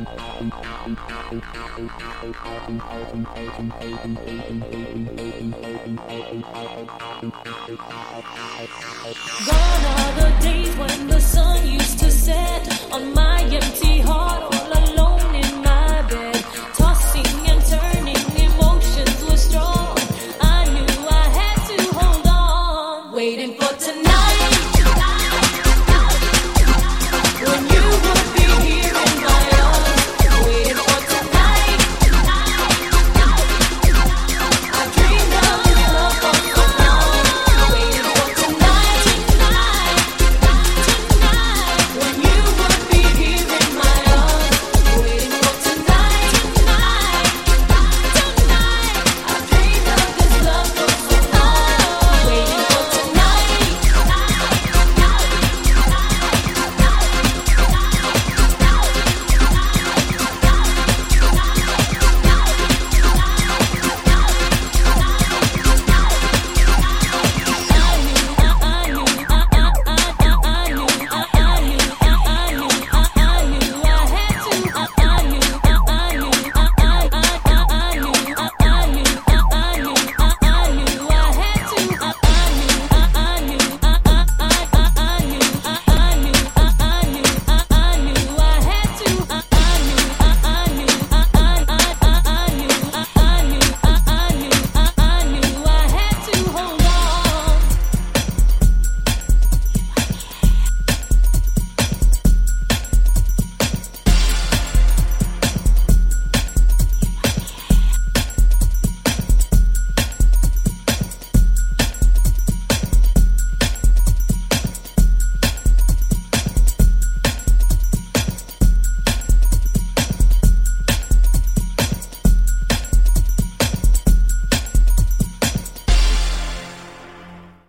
Gone are the days when the sun used to set on my empty heart all alone.